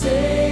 say